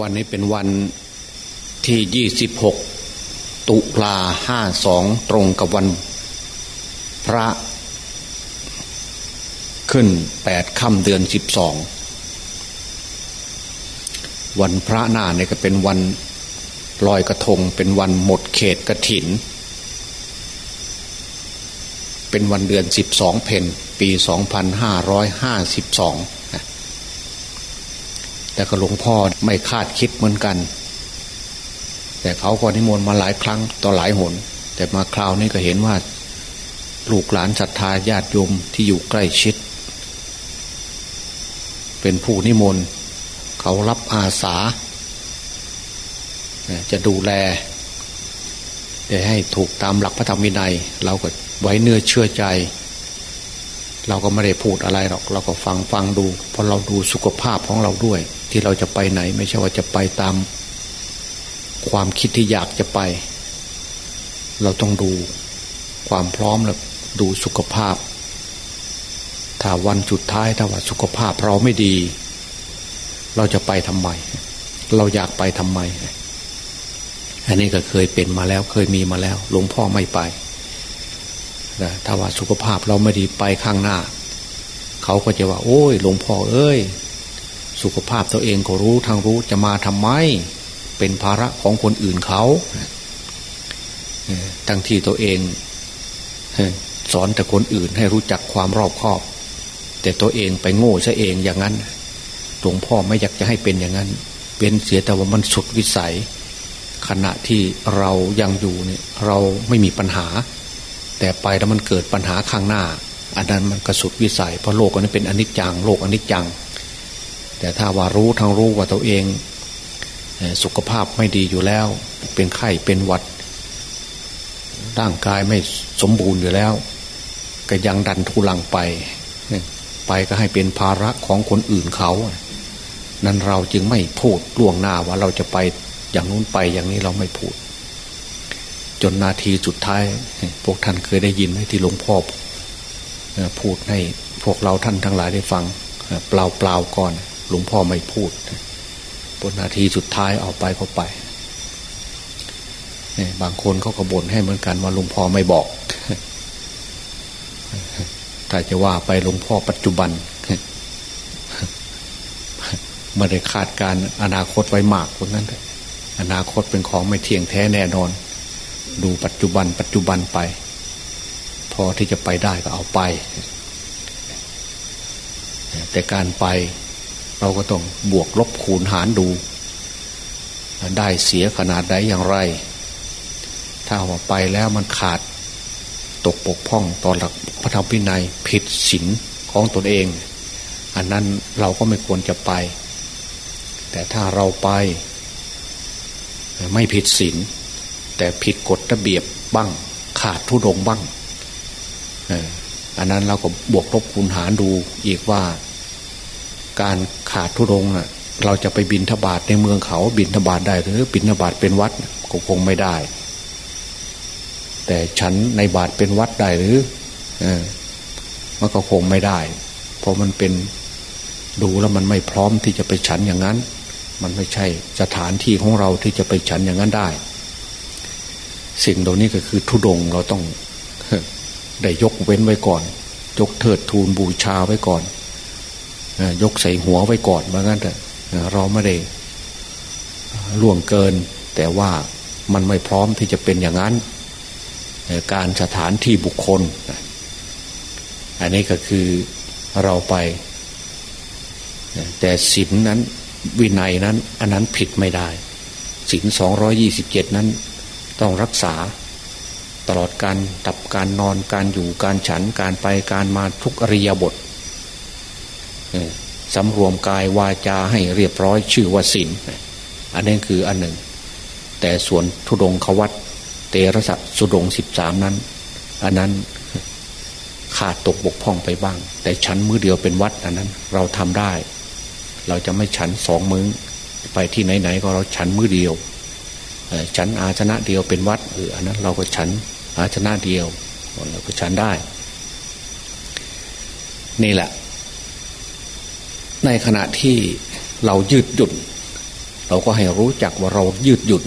วันนี้เป็นวันที่ยี่สิบหกตุลาห้าสองตรงกับวันพระขึ้นแปดค่ำเดือนสิบสองวันพระหน้าเนี่ยก็เป็นวันลอยกระทง เป็นวันหมดเขตกระถิน เป็นวันเดือนสิบสองเพนปีสองพันห้าร้อยห้าสิบสอง แต่ก็หลวงพ่อไม่คาดคิดเหมือนกัน แต่เขาก็นิมนต์มาหลายครั้งต่อหลายหน แต่มาคราวนี้ก็เห็นว่าลูกหลานศรัทธาญาติโยมที่อยู่ใกล้ชิด เป็นผู้นิมนต์เขารับอาสา จะดูแลจะให้ถูกตามหลักพระธรรมวินัย เราก็ไว้เนื้อเชื่อใจ เราก็ไม่ได้พูดอะไรหรอก เราก็ฟังฟังดูเพราะเราดูสุขภาพของเราด้วย ที่เราจะไปไหน ไม่ใช่ว่าจะไปตาม ความคิดที่อยากจะไป เราต้องดูความพร้อมแล้วดูสุขภาพ ถ้าวันสุดท้ายถ้าว่าสุขภาพเราไม่ดี เราจะไปทำไม เราอยากไปทำไม อันนี้ก็เคยเป็นมาแล้วเคยมีมาแล้ว หลวงพ่อไม่ไปนะถ้าว่าสุขภาพเราไม่ดีไปข้างหน้า เขาก็จะว่า โอ้ย หลวงพ่อเอ้ย สุขภาพตัวเองก็รู้ทางรู้จะมาทำไม เป็นภาระของคนอื่นเขาทั้งที่ตัวเองสอนแต่คนอื่นให้รู้จักความรอบคอบ แต่ตัวเองไปโง่ซะเองอย่างนั้นหลวงพ่อไม่อยากจะให้เป็นอย่างนั้น เป็นเสียแต่ว่ามันสุดวิสัย ขณะที่เรายังอยู่เนี่ยเราไม่มีปัญหา แต่ไปแล้วมันเกิดปัญหาข้างหน้า อันนั้นมันกระสุดวิสัยเพราะโลกอันนี้เป็นอนิจจัง โลกอนิจจัง แต่ถ้าว่ารู้ทั้งรู้ว่าตัวเอง สุขภาพไม่ดีอยู่แล้ว เป็นไข้เป็นหวัด ร่างกายไม่สมบูรณ์อยู่แล้ว ก็ยังดันทุลังไป ไปก็ให้เป็นภาระของคนอื่นเขา นั้นเราจึงไม่พูดล่วงหน้าว่าเราจะไปอย่างนู้นไปอย่างนี้เราไม่พูด จนนาทีสุดท้าย พวกท่านเคยได้ยินไหมที่หลวงพ่อพูดให้พวกเราท่านทั้งหลายได้ฟังเปล่าเปล่าก่อน หลวงพ่อไม่พูดบนนาทีสุดท้ายเอาไปเขาไปบางคนเขาก็บ่นให้เหมือนกันว่าหลวงพ่อไม่บอก ถ้าจะว่าไปหลวงพ่อปัจจุบันไม่ได้คาดการอนาคตไว้มากเพราะนั้นอนาคตเป็นของไม่เที่ยงแท้แน่นอน ดูปัจจุบัน ปัจจุบันไป พอที่จะไปได้ก็เอาไป แต่การไป เราก็ต้องบวกลบคูณหารดู ได้เสียขนาดใดอย่างไร ถ้าว่าไปแล้วมันขาดตกปกพ่องตอนหลักพระธรรมพินัยผิดศีลของตนเอง อันนั้นเราก็ไม่ควรจะไป แต่ถ้าเราไปไม่ผิดศีลแต่ผิดกฎระเบียบบ้าง ขาดทุดงบ้างอันนั้นเราก็บวกลบคูณหารดูอีกว่า การขาดทุดงน่ะเราจะไปบินทบาทในเมืองเขาบินทบาทได้หรือบินทบาทเป็นวัดก็คงไม่ได้ แต่ฉันในบาทเป็นวัดได้หรือเออมันก็คงไม่ได้ เพราะมันเป็นดูแล้วมันไม่พร้อมที่จะไปฉันอย่างนั้น มันไม่ใช่สถานที่ของเราที่จะไปฉันอย่างนั้นได้ สิ่งเหล่านี้ก็คือทุดงเราต้องได้ยกเว้นไว้ก่อน ยกเทิดทูนบูชาไว้ก่อน ยกใส่หัวไว้ก่อนว่างั้นแต่เราไม่ได้ล่วงเกิน แต่ว่ามันไม่พร้อมที่จะเป็นอย่างนั้น การสถานที่บุคคล อันนี้ก็คือเราไป แต่ศีลนนั้นวินัยนั้น อันนั้นผิดไม่ได้ศีลสองยี่สิบเจ็ดนั้น ต้องรักษาตลอดการตับการนอนการอยู่การฉันการไปการมาทุกอริยบท สำรวมกายวาจาให้เรียบร้อยชื่อว่าศีลอันนี้คืออันหนึ่ง แต่ส่วนทุดงควัตเตระสะสุดงสิบสามนั้น อันนั้นขาดตกบกพร่องไปบ้าง แต่ชั้นมือเดียวเป็นวัดอันนั้นเราทำได้ เราจะไม่ฉันสองมือไปที่ไหนๆก็เราฉันมือเดียวฉันอาชนะเดียวเป็นวัดเอออันนั้นเราก็ฉันอาชนะเดียวเราก็ฉันได้ นี่แหละ ในขณะที่เรายืดหยุ่น เราก็ให้รู้จักว่าเรายืดหยุ่น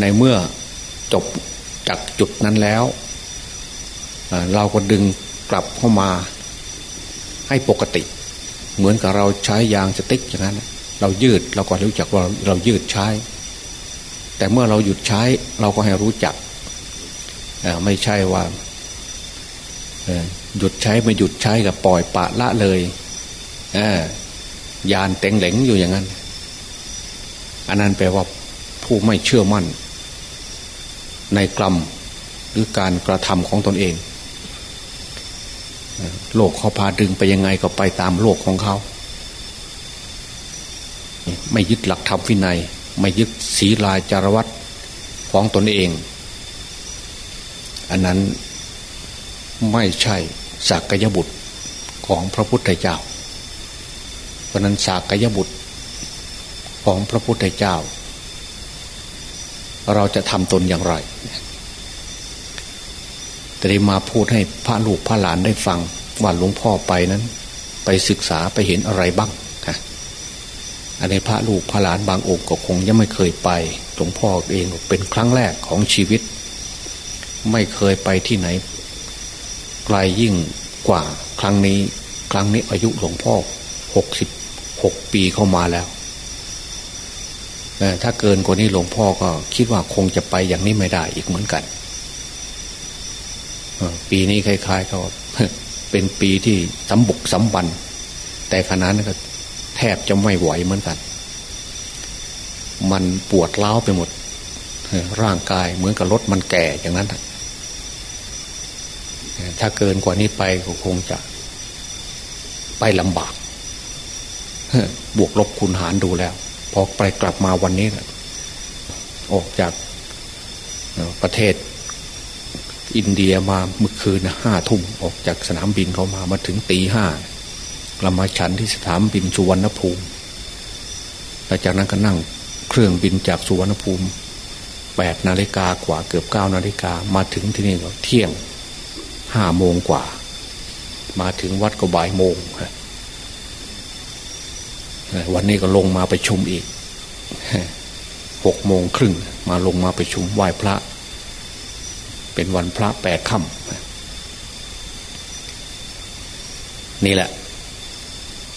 ในเมื่อจบจากจุดนั้นแล้ว เราก็ดึงกลับเข้ามาให้ปกติ เหมือนกับเราใช้ยางสติ๊กอย่างนั้น เรายืดเราก็รู้จักว่าเรายืดใช้ แต่เมื่อเราหยุดใช้เราก็ให้รู้จัก ไม่ใช่ว่าหยุดใช้ไม่หยุดใช้กับปล่อยปะละเลย ยานเต็งเหลงอยู่อย่างนั้น อันนั้นแปลว่าผู้ไม่เชื่อมั่น ในกรรมหรือการกระทำของตนเอง โลกเขาพาดึงไปยังไงก็ไปตามโลกของเขา ไม่ยึดหลักธรรมวินัย ไม่ยึดศีลาจารวัตของตนเอง อันนั้นไม่ใช่สักยบุตรของพระพุทธเจ้า เพราะนั้นสักยบุตรของพระพุทธเจ้า เราจะทำตนอย่างไรแต่ได้มาพูดให้พระลูกพระหลานได้ฟังว่าหลวงพ่อไปนั้น ไปศึกษาไปเห็นอะไรบ้างอันนี้พระลูกพระหลานบางองค์ก็คงยังไม่เคยไปหลวงพ่อเองเป็นครั้งแรกของชีวิต ไม่เคยไปที่ไหนไกลยิ่งกว่าครั้งนี้ ครั้งนี้อายุหลวงพ่อหกสิบ หกปีเข้ามาแล้วถ้าเกินกว่านี้หลวงพ่อก็คิดว่าคงจะไปอย่างนี้ไม่ได้อีกเหมือนกันปีนี้คล้ายๆก็เป็นปีที่สำบุกสำบัน แต่ขณะนั้นก็แทบจะไม่ไหวเหมือนกัน มันปวดเล้าไปหมด ร่างกายเหมือนกับรถมันแก่อย่างนั้นถ้าเกินกว่านี้ไปก็คงจะไปลำบาก บวกลบคูณหารดูแล้ว พอไปกลับมาวันนี้ออกจากประเทศอินเดียมาเมื่อคืนห้าทุ่มออกจากสนามบินเขามามาถึงตีห้าเรามาฉันที่สนามบินสุวรรณภูมิหลังจากนั้นก็นั่งเครื่องบินจากสุวรรณภูมิแปดนาฬิกากว่าเกือบเก้านาฬิกามาถึงที่นี่เที่ยงห้าโมงกว่า มาถึงวัดก็บ่ายโมง วันนี้ก็ลงมาไปชุมอีกหกโมงครึ่งมาลงมาไปชุมไหว้พระ เป็นวันพระแปดค่ำนี่แหละ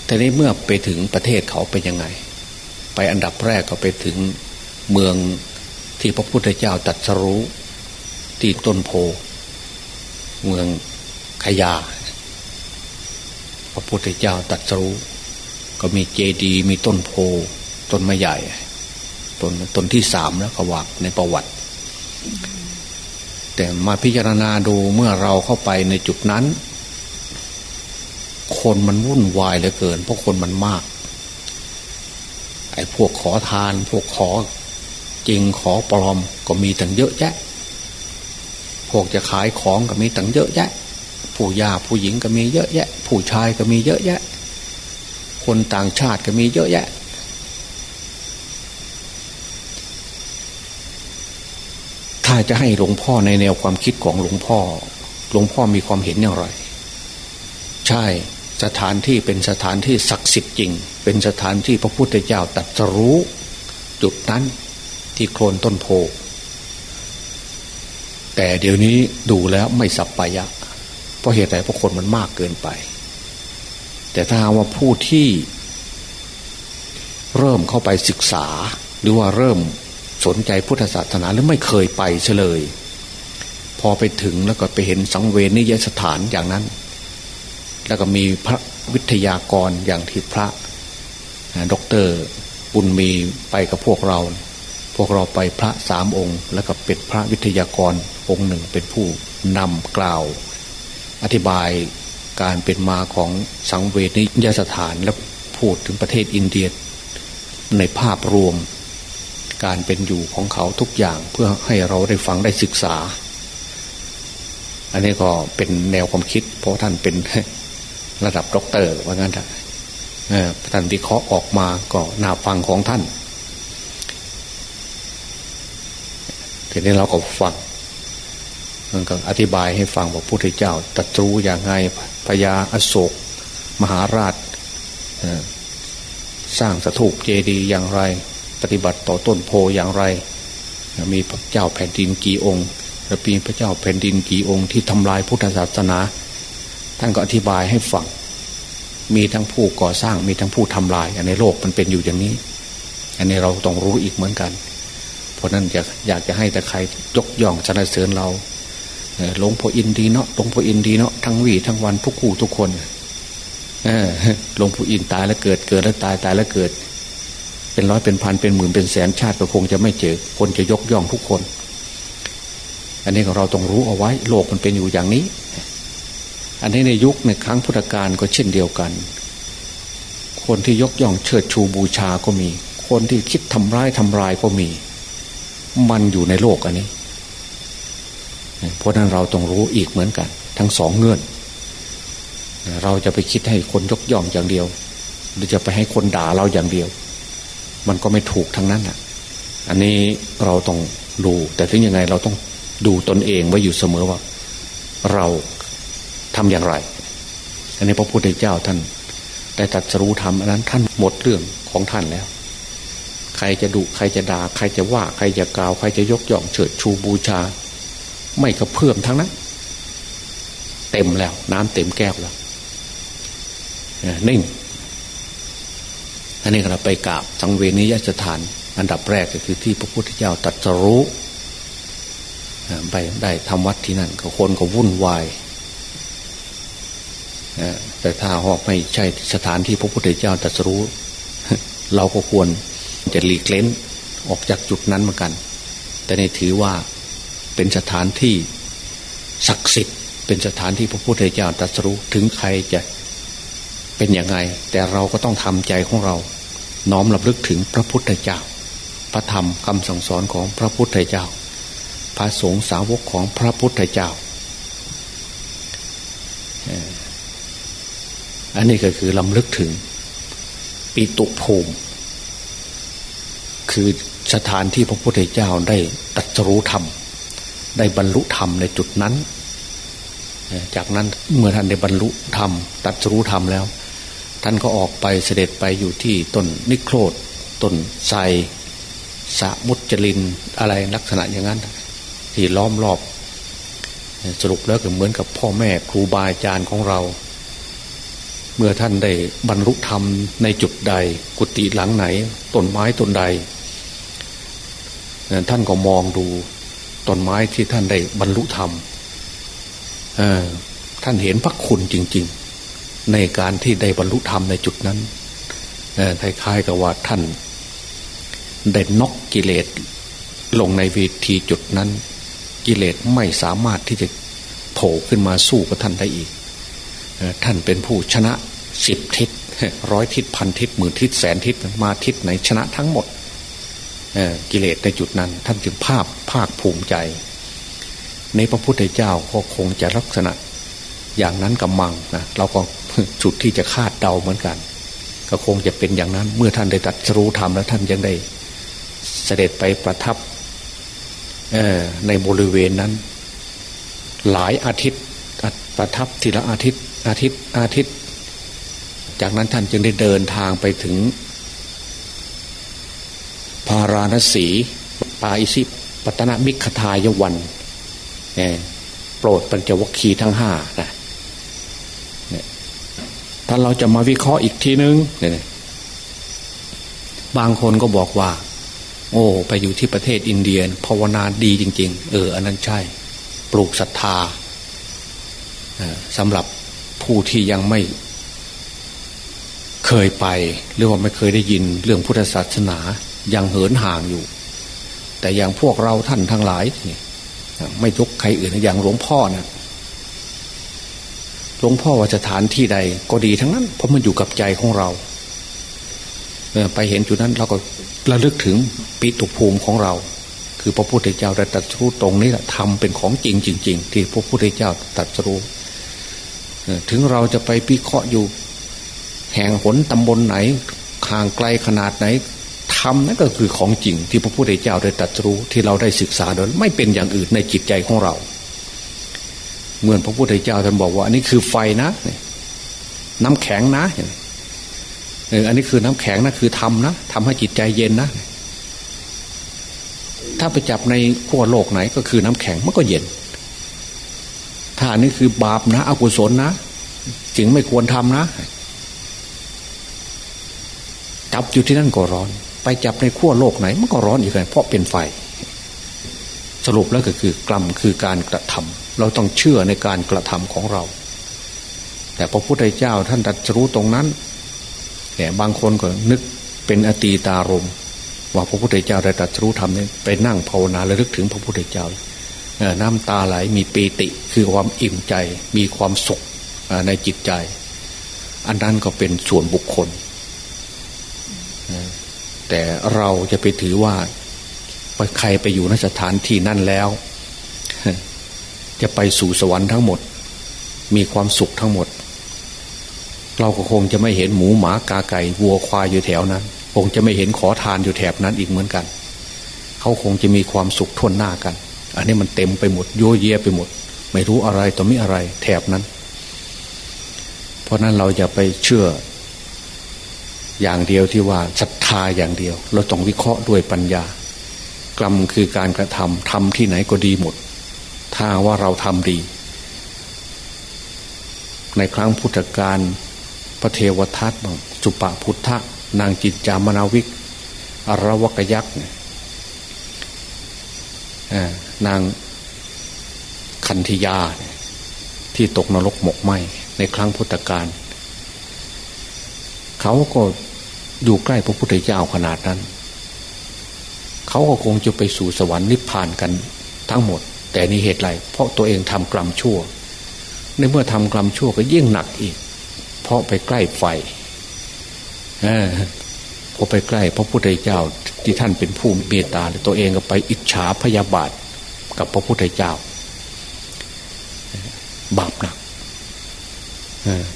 แต่นี้เมื่อไปถึงประเทศเขาเป็นยังไง ไปอันดับแรกก็ไปถึงเมืองที่พระพุทธเจ้าตัดสรู้ที่ต้นโพ เมืองขยา พระพุทธเจ้าตัดสรู้ ก็มีเจดีมีต้นโพต้นไม้ใหญ่ต้นต้นที่สามแล้วเขาว่าในประวัติ แต่มาพิจารณาดูเมื่อเราเข้าไปในจุดนั้น คนมันวุ่นวายเหลือเกิน เพราะคนมันมาก ไอ้พวกขอทาน พวกขอจริงขอปลอมก็มีตั้งเยอะแยะ พวกจะขายของก็มีตั้งเยอะแยะ ผู้ยาผู้หญิงก็มีเยอะแยะ ผู้ชายก็มีเยอะแยะ คนต่างชาติก็มีเยอะแยะ ถ้าจะให้หลวงพ่อในแนวความคิดของหลวงพ่อ หลวงพ่อมีความเห็นอย่างไร ใช่สถานที่เป็นสถานที่ศักดิ์สิทธิ์จริง เป็นสถานที่พระพุทธเจ้าตรัสรู้ จุดนั้นที่โคลนต้นโพ แต่เดี๋ยวนี้ดูแล้วไม่สับปายะ เพราะเหตุใดเพราะคนมันมากเกินไป แต่ถ้าว่าผู้ที่เริ่มเข้าไปศึกษา หรือว่าเริ่มสนใจพุทธศาสนาหรือไม่เคยไปเฉลย พอไปถึงแล้วก็ไปเห็นสังเวนิยสถานอย่างนั้น แล้วก็มีพระวิทยากรอย่างที่พระด็อกเตอร์บุญมีไปกับพวกเรา พวกเราไปพระสามองค์ แล้วก็เป็นพระวิทยากรองค์หนึ่งเป็นผู้นำกล่าว อธิบาย การเป็นมาของสังเวชนิยสถานและพูดถึงประเทศอินเดียในภาพรวม การเป็นอยู่ของเขาทุกอย่างเพื่อให้เราได้ฟังได้ศึกษา อันนี้ก็เป็นแนวความคิด เพราะท่านเป็นระดับด็อกเตอร์ว่างั้นท่านวิเคราะห์ออกมาก็น่าฟังของท่านทีนี้เราก็ฟังมันก็อธิบายให้ฟังว่าพระพุทธเจ้าตรัสรู้อย่างไง พญาอโศก มหาราชสร้างสถูปเจดีย์อย่างไร ปฏิบัติต่อต้นโพอย่างไร มีพระเจ้าแผ่นดินกี่องค์และปีพระเจ้าแผ่นดินกี่องค์ที่ทำลายพุทธศาสนา ท่านก็อธิบายให้ฟังมีทั้งผู้ก่อสร้างมีทั้งผู้ทำลายในโลกมันเป็นอยู่อย่างนี้ อันนี้เราต้องรู้อีกเหมือนกัน เพราะนั้นอยากอยากจะให้แต่ใครยกย่องสรรเสริญเรา หลวงพ่ออินดีเนาะหลวงพ่ออินดีเนาะทั้งวีทั้งวันทุกคู่ทุกคนหลวงพ่ออินตายแล้วเกิดเกิดแล้วตายตายแล้วเกิด เป็นร้อยเป็นพันเป็นหมื่นเป็นแสนชาติก็คงจะไม่เจอคนจะยกย่องทุกคน อันนี้เราต้องรู้เอาไว้ โลกมันเป็นอยู่อย่างนี้ อันนี้ในยุคในครั้งพุทธกาลก็เช่นเดียวกัน คนที่ยกย่องเชิดชูบูชาก็มี คนที่คิดทำร้ายทำลายก็มี มันอยู่ในโลกอันนี้ เพราะนั้นเราต้องรู้อีกเหมือนกัน ทั้งสองเงื่อน เราจะไปคิดให้คนยกย่องอย่างเดียว หรือจะไปให้คนด่าเราอย่างเดียว มันก็ไม่ถูกทั้งนั้นอะ อันนี้เราต้องดู แต่ถึงยังไงเราต้องดูตนเองไว้อยู่เสมอว่า เราทำอย่างไร อันนี้พระพุทธเจ้าท่านได้ตัดสรู้ทำอันนั้นท่านหมดเรื่องของท่านแล้ว ใครจะดุใครจะด่า ใครจะว่า ใครจะกล่าว ใครจะยกย่องเฉิดชูบูชา ไม่กระเพื่อมทั้งนั้น เต็มแล้ว น้ำเต็มแก้วแล้วนิ่ง อันนี้เราไปกราบสังเวนิยสถาน อันดับแรกก็คือที่พระพุทธเจ้าตรัสรู้ไปได้ทำวัดที่นั่นก็คนก็วุ่นวายแต่ถ้าหอกไม่ใช่สถานที่พระพุทธเจ้าตรัสรู้ เราก็ควรจะหลีกเล้นออกจากจุดนั้นเหมือนกัน แต่ในถือว่า เป็นสถานที่ศักดิ์สิทธิ์ เป็นสถานที่พระพุทธเจ้าตรัสรู้ถึงใครจะเป็นยังไง แต่เราก็ต้องทำใจของเรา น้อมรำลึกถึงพระพุทธเจ้า พระธรรมคำสั่งสอนของพระพุทธเจ้า พระสงฆ์สาวกของพระพุทธเจ้า อันนี้ก็คือลำลึกถึงปีตุภูมิ คือสถานที่พระพุทธเจ้าได้ตรัสรู้ธรรม ได้บรรลุธรรมในจุดนั้น จากนั้นเมื่อท่านได้บรรลุธรรม ตัดรู้ธรรมแล้ว ท่านก็ออกไปเสด็จไปอยู่ที่ต้นนิโครธต้นไทรสะมุจลินอะไรลักษณะอย่างนั้น ที่ล้อมรอบ สรุปแล้วก็เหมือนกับพ่อแม่ครูบาอาจารย์ของเรา เมื่อท่านได้บรรลุธรรมในจุดใด กุฏิหลังไหนต้นไม้ต้นใด ท่านก็มองดู ต้นไม้ที่ท่านได้บรรลุธรรมท่านเห็นพระคุณจริง ๆ ในการที่ได้บรรลุธรรมในจุดนั้นคล้ายๆกับว่าท่าน ได้นกกิเลสลงในวีทีจุดนั้น กิเลสไม่สามารถที่จะโผล่ขึ้นมาสู้กับท่านได้อีก ท่านเป็นผู้ชนะสิบทิศร้อยทิศพันทิศหมื่นทิศแสนทิศมาทิศไหนชนะทั้งหมด กิเลสในจุดนั้น ท่านจึงภาพภาคภูมิใจ ในพระพุทธเจ้าก็คงจะลักษณะ อย่างนั้นกับมังนะเราก็จุดที่จะคาดเดาเหมือนกัน ก็คงจะเป็นอย่างนั้นเมื่อท่านได้ตัดรู้ธรรมแล้วท่านยังได้ เสด็จไปประทับในบริเวณนั้น หลายอาทิตย์ประทับทีละอาทิตย์อาทิตย์อาทิตย์ จากนั้นท่านจึงได้เดินทางไปถึงาราณสีปาอิสิปัตนามิขทายวันโปรดปัญจวัคคีย์ทั้งห้านะถ้าเราจะมาวิเคราะห์อีกทีนึงบางคนก็บอกว่า โอ้ ไปอยู่ที่ประเทศอินเดียภาวนาดีจริง ๆ เออ อันนั้นใช่ ปลูกศรัทธาสำหรับผู้ที่ยังไม่เคยไป หรือว่าไม่เคยได้ยินเรื่องพุทธศาสนา ยังเหินห่างอยู่ แต่อย่างพวกเราท่านทั้งหลายนี่ไม่ยกใครอื่นอย่างหลวงพ่อนะหลวงพ่อว่าสถานที่ใดก็ดีทั้งนั้น เพราะมันอยู่กับใจของเราไปเห็นจุดนั้นเราก็ระลึกถึงปิตุภูมิของเรา คือพระพุทธเจ้าได้ตรัสรู้ตรงนี้แหละทำเป็นของจริงจริง ๆ ที่พระพุทธเจ้าตรัสรู้ถึงเราจะไปพิเคราะห์อยู่ แห่งหนตำบลไหนห่างไกลขนาดไหน รมนั่นก็คือของจริงที่พระพุทธเจ้าได้ตรัสรู้ที่เราได้ศึกษาโดยไม่เป็นอย่างอื่นในจิตใจของเรา เหมือนพระพุทธเจ้าท่านบอกว่า อันนี้คือไฟนะน้ำแข็งนะเอออันนี้คือน้ำแข็งนะคือทำนะทำให้จิตใจเย็นนะ ถ้าไปจับในขั้วโลกไหนก็คือน้ำแข็งมันก็เย็น ถ้าอันนี้คือบาปนะ อกุศลนะจึงไม่ควรทำนะจับอยู่ที่นั่นก็ร้อน ไปจับในขั้วโลกไหน มันก็ร้อนอีกเลยเพราะเป็นไฟ สรุปแล้วก็คือกรรมคือการกระทำเราต้องเชื่อในการกระทำของเรา แต่พระพุทธเจ้าท่านตรัสรู้ตรงนั้นแต่บางคนก็นึกเป็นอตีตารมว่าพระพุทธเจ้าได้ตรัสรู้ทำเนี่ไปนั่งภาวนาและลึกถึงพระพุทธเจ้าน้ำตาไหลมีปีติคือความอิ่มใจมีความสุขในจิตใจ อันนั้นก็เป็นส่วนบุคคล แต่เราจะไปถือว่าใครไปอยู่ในสถานที่นั่นแล้ว จะไปสู่สวรรค์ทั้งหมด มีความสุขทั้งหมด เราก็คงจะไม่เห็นหมูหมากาไก่วัวควายอยู่แถวนั้น คงจะไม่เห็นขอทานอยู่แถบนั้นอีกเหมือนกัน เขาคงจะมีความสุขทวนหน้ากัน อันนี้มันเต็มไปหมดโยเยไปหมด ไม่รู้อะไรต่อมิอะไรแถบนั้น เพราะนั้นเราจะไปเชื่อ อย่างเดียวที่ว่าศรัทธาอย่างเดียว เราต้องวิเคราะห์ด้วยปัญญา กรรมคือการกระทำทำที่ไหนก็ดีหมด ถ้าว่าเราทำดี ในครั้งพุทธกาลพระเทวทัตบางสุปาพุทธะนางจิตจามนาวิกอรวกยักษ์นางคันธยา ที่ตกนรกหมกไหมในครั้งพุทธกาลเขาก็ อยู่ใกล้พระพุทธเจ้าขนาดนั้น เขาก็คงจะไปสู่สวรรค์นิพพานกันทั้งหมด แต่นี่เหตุไรเพราะตัวเองทำกรรมชั่ว ในเมื่อทำกรรมชั่วก็ยิ่งหนักอีก เพราะไปใกล้ไฟพอไปใกล้พระพุทธเจ้าที่ท่านเป็นผู้เมตตาตัวเองก็ไปอิจฉาพยาบาทกับพระพุทธเจ้า บาปหนัก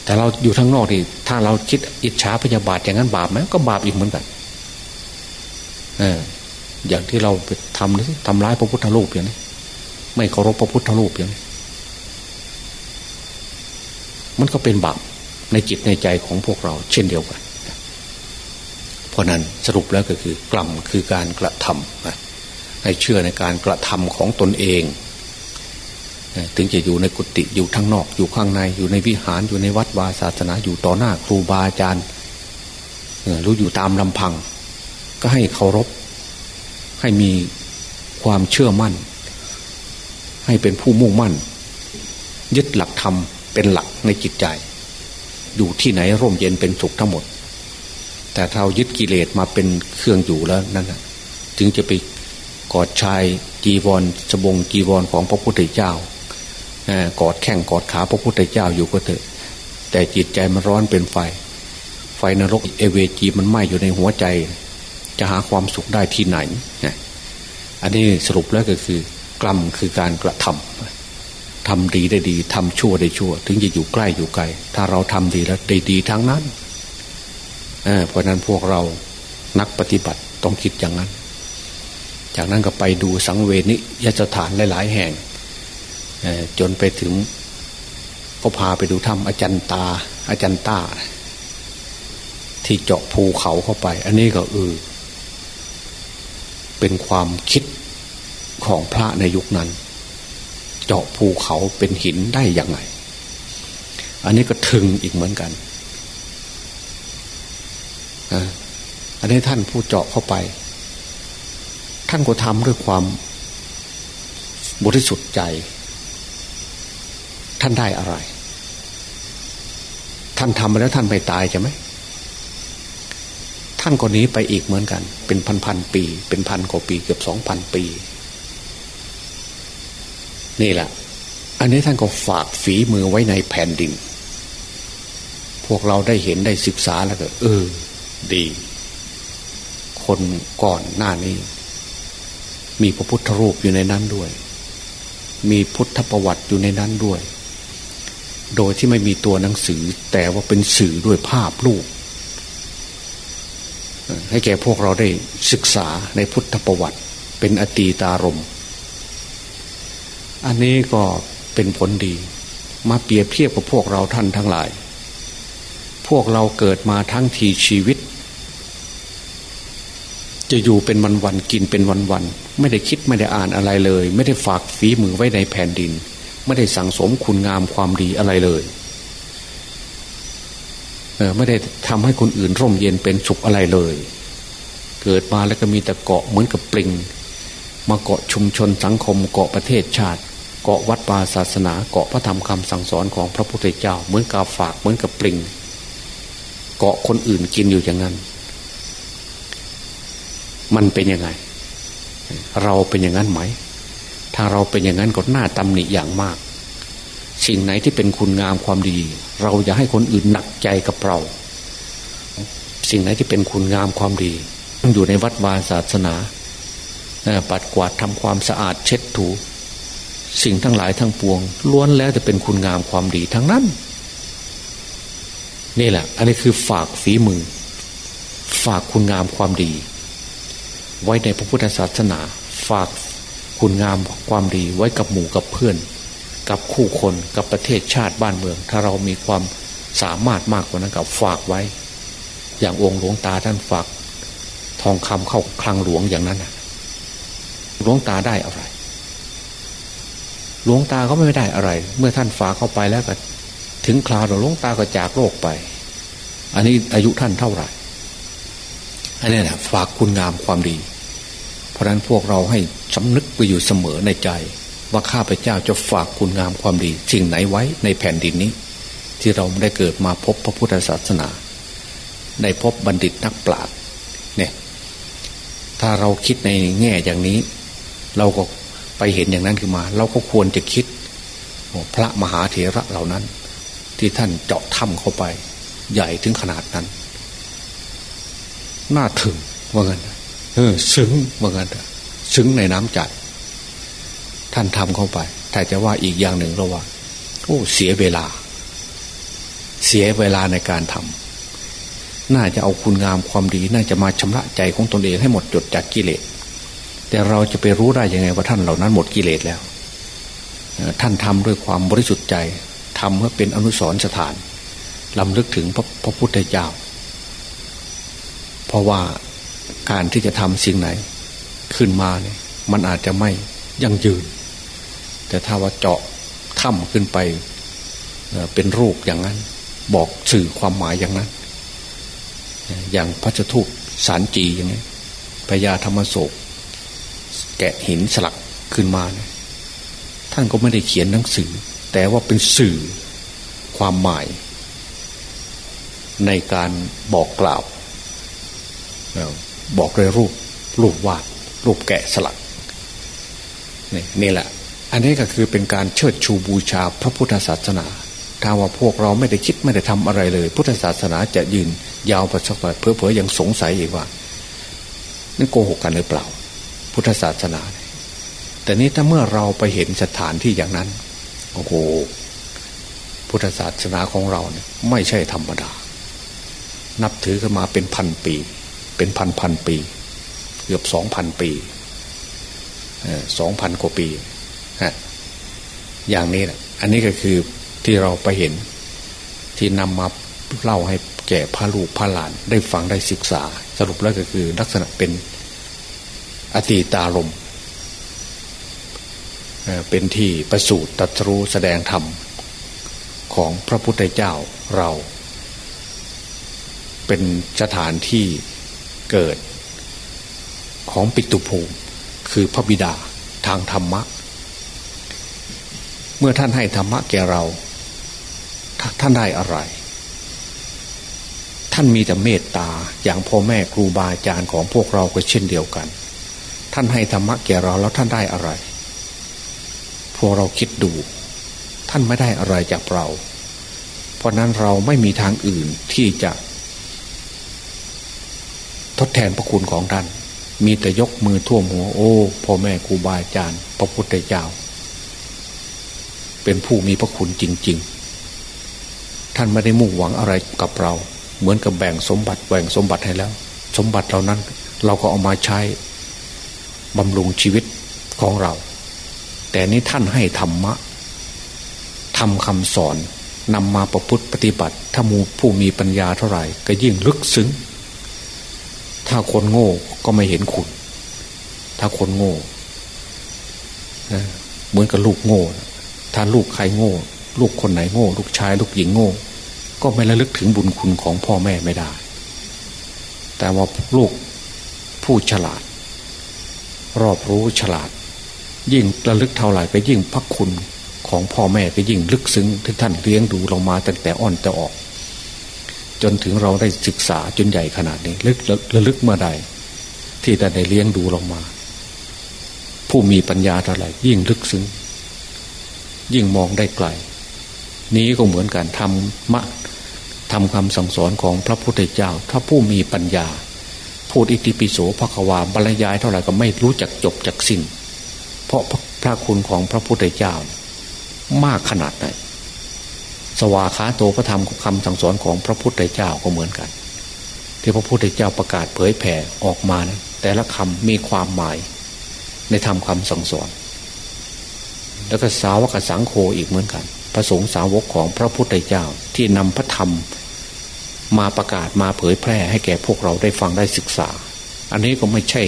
แต่เราอยู่ทั้งนอกที่ถ้าเราคิดอิจฉาพยาบาทอย่างนั้นบาปไหมก็บาปอีกเหมือนกันเอออย่างที่เราไปทำนี่ทำร้ายพระพุทธรูปอย่างนี้ไม่เคารพพระพุทธรูปอย่างนี้มันก็เป็นบาปในจิตในใจของพวกเรา เช่นเดียวกันเพราะนั้นสรุปแล้วก็คือกลัมคือการกระทำให้เชื่อในการกระทำของตนเอง ถึงจะอยู่ในกุฏิอยู่ทั้งนอก อยู่ข้างในอยู่ในวิหารอยู่ในวัดวาศาสนาอยู่ต่อหน้าครูบาอาจารย์รู้อยู่ตามลำพัง ก็ให้เคารพ ให้มีความเชื่อมั่น ให้เป็นผู้มุ่งมั่น ยึดหลักธรรมเป็นหลักในจิตใจ อยู่ที่ไหนร่มเย็นเป็นสุขทั้งหมด แต่เรายึดกิเลสมาเป็นเครื่องอยู่แล้วนั่นถึงจะไปกอดชายจีวรสบงจีวรของพระพุทธเจ้า กอดแข้งกอดขาพระพุทธเจ้าอยู่ก็เถอะ แต่จิตใจมันร้อนเป็นไฟ ไฟนรกเอเวจีมันไหม้อยู่ในหัวใจ จะหาความสุขได้ที่ไหนอันนี้สรุปแล้วก็คือกรรมคือการกระทำทำดีได้ดีทำชั่วได้ชั่ว ถึงจะอยู่ใกล้อยู่ไกล ถ้าเราทำดีแล้วได้ดีทั้งนั้นเเพราะนั้นพวกเรานักปฏิบัติต้องคิดอย่างนั้น จากนั้นก็ไปดูสังเวนิยสถานหลาย ๆ แห่ง จนไปถึงก็พาไปดูถ้ำอาจารย์ตา อาจารย์ตา ที่เจาะภูเขาเข้าไป อันนี้ก็เออเป็นความคิดของพระในยุคนั้น เจาะภูเขาเป็นหินได้ยังไง อันนี้ก็ถึงอีกเหมือนกันอันนี้ท่านผู้เจาะเข้าไป ท่านก็ทำด้วยความบริสุทธิ์ใจ ท่านได้อะไร ท่านทำไปแล้วท่านไม่ตายใช่ไหมท่านก็นี้ไปอีกเหมือนกัน เป็นพันพันปี เป็นพันกว่าปีเกือบสองพันปี นี่แหละ อันนี้ท่านก็ฝากฝีมือไว้ในแผ่นดิน พวกเราได้เห็นได้ศึกษาแล้วก็ เออ ดี คนก่อนหน้านี้ มีพระพุทธรูปอยู่ในนั้นด้วย มีพุทธประวัติอยู่ในนั้นด้วย โดยที่ไม่มีตัวหนังสือ แต่ว่าเป็นสื่อด้วยภาพรูป ให้แก่พวกเราได้ศึกษาในพุทธประวัติ เป็นอตีตารม อันนี้ก็เป็นผลดี มาเปรียบเทียบกับพวกเราท่านทั้งหลายพพวกเราเกิดมาทั้งทีชีวิต จะอยู่เป็นวันวันกินเป็นวันวันไม่ได้คิดไม่ได้อ่านอะไรเลย ไม่ได้ฝากฝีมือไว้ในแผ่นดิน ไม่ได้สั่งสมคุณงามความดีอะไรเลยเออไม่ได้ทำให้คนอื่นร่มเย็นเป็นสุขอะไรเลย เกิดมาแล้วก็มีแต่เกาะเหมือนกับปลิง มาเกาะชุมชนสังคมเกาะประเทศชาติ เกาะวัดวาศาสนาเกาะพระธรรมคำสั่งสอนของพระพุทธเจ้า เหมือนกาฝากเหมือนกับปลิง เกาะคนอื่นกินอยู่อย่างนั้น มันเป็นยังไง เราเป็นอย่างนั้นไหม ถ้าเราเป็นอย่างนั้นก็น่าตำหนิอย่างมาก สิ่งไหนที่เป็นคุณงามความดี เราอย่าให้คนอื่นหนักใจกับเรา สิ่งไหนที่เป็นคุณงามความดีองอยู่ในวัดวาศาสนาปัดกวาดทำความสะอาดเช็ดถู สิ่งทั้งหลายทั้งปวง ล้วนแล้วจะเป็นคุณงามความดีทั้งนั้น นี่แหละ อันนี้คือฝากฝีมือ ฝากคุณงามความดี ไว้ในพระพุทธศาสนา ฝาก คุณงามความดีไว้กับหมู่กับเพื่อน กับคู่คนกับประเทศชาติบ้านเมือง ถ้าเรามีความสามารถมากกว่านั้นกับฝากไว้ อย่างองค์หลวงตาท่านฝาก ทองคำเข้าคลังหลวงอย่างนั้นหลวงตาได้อะไร หลวงตาก็ไม่ได้อะไร เมื่อท่านฝากเข้าไปแล้วก็ ถึงคราวหลวงตาก็จากโลกไป อันนี้อายุท่านเท่าไหร่อันนี้นะฝากคุณงามความดี ราะนั้นพวกเราให้สำนึกไปอยู่เสมอในใจ ว่าข้าพเจ้าจะฝากคุณงามความดีสิ่งไหนไว้ในแผ่นดินนี้ ที่เราได้เกิดมาพบพระพุทธศาสนา ได้พบบัณฑิตนักปราชญ์เนี่ยถ้าเราคิดในแง่อย่างนี้ เราก็ไปเห็นอย่างนั้นขึ้นมา เราก็ควรจะคิดพระมหาเถระเหล่านั้น ที่ท่านเจาะถ้ำเข้าไป ใหญ่ถึงขนาดนั้น น่าถึงว่างั้น ออซึ้งว่างั้นซึ้งในน้ำจัดท่านทำเข้าไป แต่จะว่าอีกอย่างหนึ่งเราว่าโอ้เสียเวลา เสียเวลาในการทำน่าจะเอาคุณงามความดี น่าจะมาชำระใจของตนเองให้หมดจดจากกิเลสแต่เราจะไปรู้ได้ยังไงว่าท่านเหล่านั้นหมดกิเลสแล้วท่านทำด้วยความบริสุทธิ์ใจทำเพื่อเป็นอนุสรณ์สถานลำลึกถึงพระพระพุทธเจ้า เพราะว่า การที่จะทำสิ่งไหน ขึ้นมาเนี่ย มันอาจจะไม่ยั่งยืน แต่ถ้าว่าเจาะถ้ำขึ้นไปเป็นรูปอย่างนั้น บอกสื่อความหมายอย่างนั้น อย่างพระเจ้าทูตสารจีอย่างนี้พญาธรรมโศก แกะหินสลักขึ้นมาเนี่ยท่านก็ไม่ได้เขียนหนังสือ แต่ว่าเป็นสื่อความหมาย ในการบอกกล่าว บอกเลยรูปรูปวาด รูปแกะสลักนี่นี่แหละ อันนี้ก็คือเป็นการเชิดชูบูชาพระพุทธศาสนา ถ้าว่าพวกเราไม่ได้คิดไม่ได้ทำอะไรเลย พุทธศาสนาจะยืนยาวปสักหน่อยเพื่อเพื่อยังสงสัยอีกว่านั่นโกหกกันหรือเปล่า พุทธศาสนา แต่นี้ถ้าเมื่อเราไปเห็นสถานที่อย่างนั้นโอ้โหพุทธศาสนาของเราเนี่ยไม่ใช่ธรรมดา นับถือกันมาเป็นพันปี เป็นพันพันปี เกือบสองพันปีสองพันกว่าปีฮะอย่างนี้แหละอันนี้ก็คือที่เราไปเห็นที่นำมาเล่าให้แก่พระลูกพระหลานได้ฟังได้ศึกษา สรุปแล้วก็คือลักษณะเป็นอติตารมเป็นที่ประสูตรตัตรู้แสดงธรรมของพระพุทธเจ้าเรา เป็นสถานที่ เกิด ของปิตุภูมิ คือพระบิดาทางธรรมะ เมื่อท่านให้ธรรมะแก่เรา ท่านได้อะไร ท่านมีแต่เมตตาอย่างพ่อแม่ครูบาอาจารย์ของพวกเราก็เช่นเดียวกัน ท่านให้ธรรมะแก่เราแล้วท่านได้อะไร พวกเราคิดดู ท่านไม่ได้อะไรจากเรา เพราะนั้นเราไม่มีทางอื่นที่จะ ทดแทนพระคุณของท่าน มีแต่ยกมือท่วมหัวโอ้พ่อแม่ครูบาอาจารย์พระพุทธเจ้า เป็นผู้มีพระคุณจริง ๆ ท่านไม่ได้มุ่งหวังอะไรกับเรา เหมือนกับแบ่งสมบัติแบ่งสมบัติให้แล้ว สมบัติเหล่านั้นเราก็เอามาใช้บำรุงชีวิตของเรา แต่นี้ท่านให้ธรรมะทำคำสอนนำมาประพฤติปฏิบัติ ถ้ามูผู้มีปัญญาเท่าไหร่ ก็ยิ่งลึกซึ้ง ถ้าคนโง่ก็ไม่เห็นคุณ ถ้าคนโง่เหมือนกับลูกโง่ ถ้าลูกใครโง่ ลูกคนไหนโง่ ลูกชาย ลูกหญิงโง่ ก็ไม่ระลึกถึงบุญคุณของพ่อแม่ไม่ได้ แต่ว่าลูกผู้ฉลาด รอบรู้ฉลาด ยิ่งระลึกเท่าไหร่ก็ยิ่งพักคุณของพ่อแม่ก็ยิ่งลึกซึ้งที่ท่านเลี้ยงดูเรามาตั้งแต่อ่อนแต่ออก จนถึงเราได้ศึกษาจนใหญ่ขนาดนี้ลึกระลึกเมื่อใด ที่ท่านได้เลี้ยงดูเรามา ผู้มีปัญญาเท่าไหร่ยิ่งลึกซึ้งยิ่งมองได้ไกล นี้ก็เหมือนกันทำมะทำคำสั่งสอนของพระพุทธเจ้า ถ้าผู้มีปัญญา พูดอิติปิโสภควาบรรยายเท่าไหร่ก็ไม่รู้จักจบจักสิ้นเพราะพระคุณของพระพุทธเจ้ามากขนาดไหน สวาขาโตพระธรรมคำสั่งสอนของพระพุทธเจ้าก็เหมือนกัน ที่พระพุทธเจ้าประกาศเผยแผ่ออกมานะแต่ละคำมีความหมาย ในธรรมคำสั่งสอน แล้วก็สาวกสังโฆอีกเหมือนกัน พระสงฆ์สาวกของพระพุทธเจ้าที่นำพระธรรม มาประกาศมาเผยแพร่ให้แก่พวกเราได้ฟังได้ศึกษา อันนี้ก็ไม่ใช่